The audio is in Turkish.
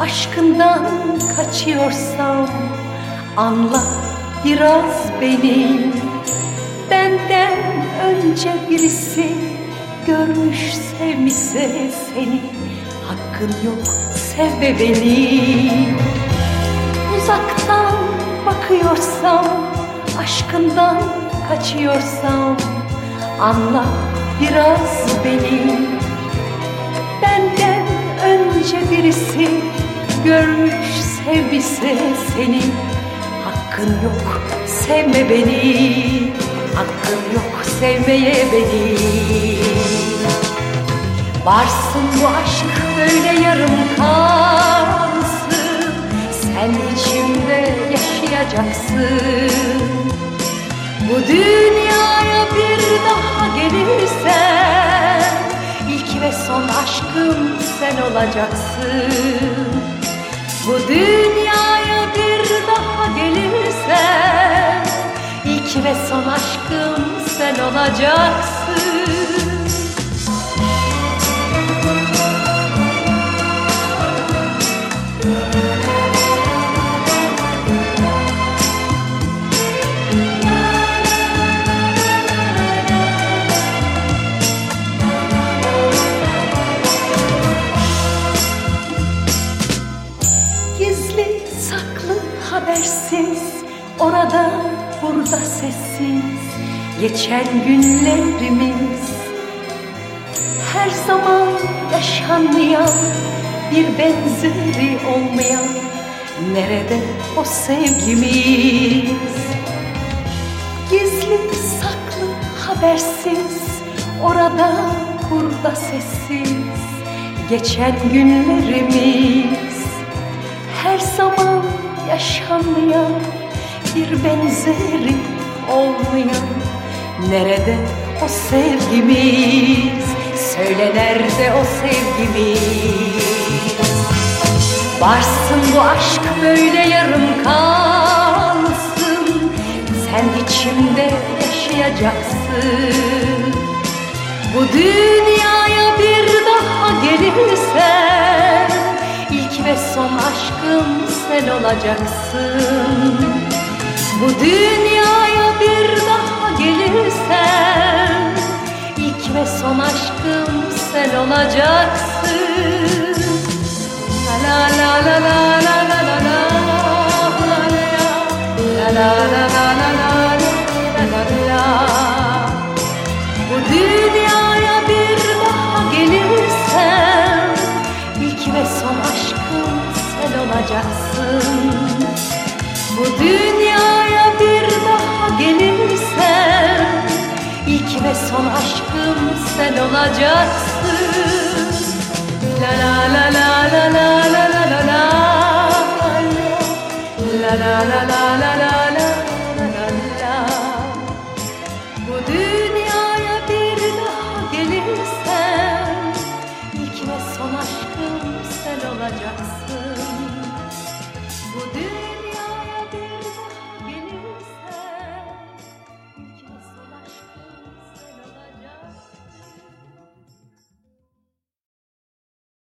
aşkından kaçıyorsam Anla biraz beni. Benden önce birisi Görmüş sevmişse seni? Hakkın yok sevme beni. Uzaktan bakıyorsam Aşkından kaçıyorsam Anla biraz beni. Benden önce birisi Görmüş sevmişse seni. Hakkın yok sevme beni. Hakkın yok sevmeye beni. Varsın bu aşk böyle yarım kalsın. Sen içimde yaşayacaksın sen olacaksın. Bu dünyaya bir daha gelirsen ilk ve son aşkım sen olacaksın habersiz Orada burada sessiz. Geçen günlerimiz Her zaman yaşanmayan Bir benzeri olmayan Nerede o sevgimiz? Gizli saklı habersiz Orada burada sessiz. Geçen günlerimiz her zaman yaşanmayan bir benzeri olmayan. Nerede o sevgimiz? Söyle nerede o sevgimiz? Varsın bu aşk böyle yarım kalsın. Sen içimde yaşayacaksın. Bu dünyaya olacaksın Bu dünyaya bir daha gelirsen ilk ve son aşkım sen olacaksın La la la la la la la la la la la la la la la la la bu dünyaya olacaksınız La la la la la la la la la la La la la la la la la la la Bu dünyaya bir daha gelirsen ilk ve son aşkım sen olacaksın. Bu dünya